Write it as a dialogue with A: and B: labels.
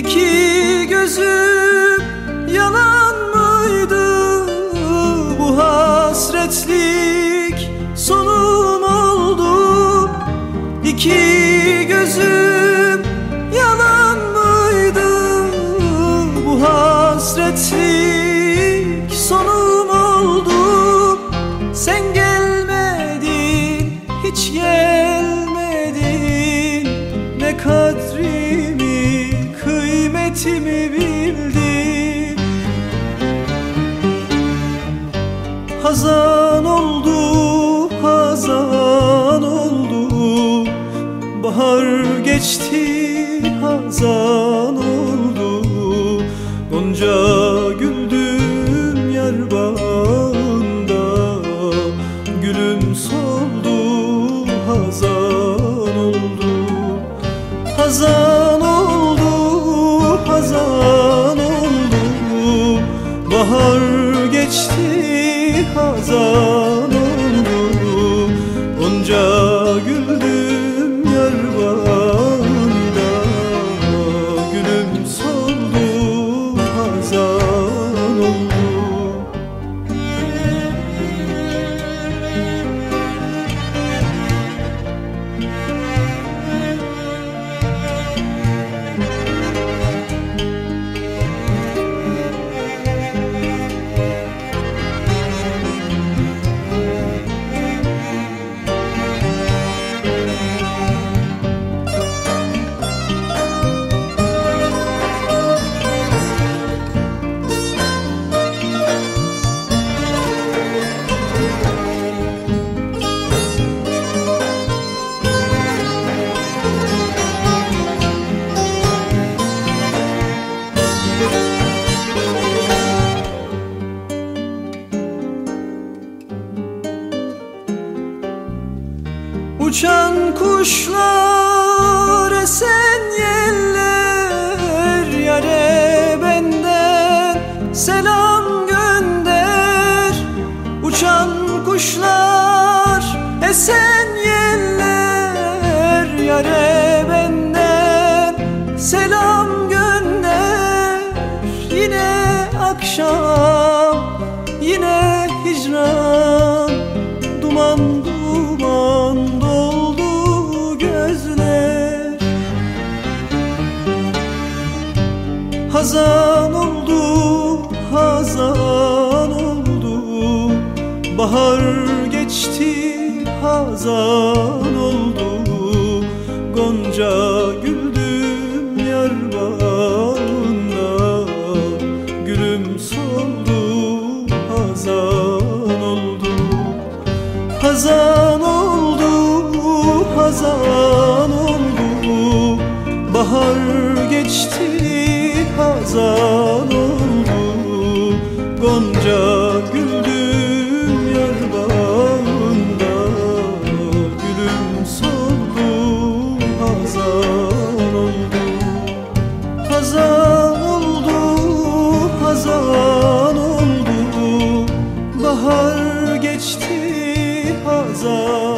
A: İki gözüm yalan mıydı? Bu hasretlik sonum oldu. İki gözüm yalan mıydı? Bu hasretlik sonum oldu. Sen gelmedin hiç gelmedin. Ne kadri kıymetimi bildin Hazan oldu, hazan oldu. Bahar geçti, hazan oldu. Gonca Bahar geçti, hazan oldu. Onca Uçan kuşlar esen yeller Yare benden selam gönder. Uçan kuşlar esen yeller Yare benden selam gönder. Yine akşam Hazan oldu, hazan oldu. Bahar geçti, hazan oldu. Gonca güldüm yar bağında. Gülüm soldu, hazan oldu. Hazan oldu, hazan oldu. Bahar geçti, hazan oldu Gonca güldüm yar bağında Gülüm soldu, hazan oldu. Hazan oldu, hazan oldu. Bahar geçti, hazan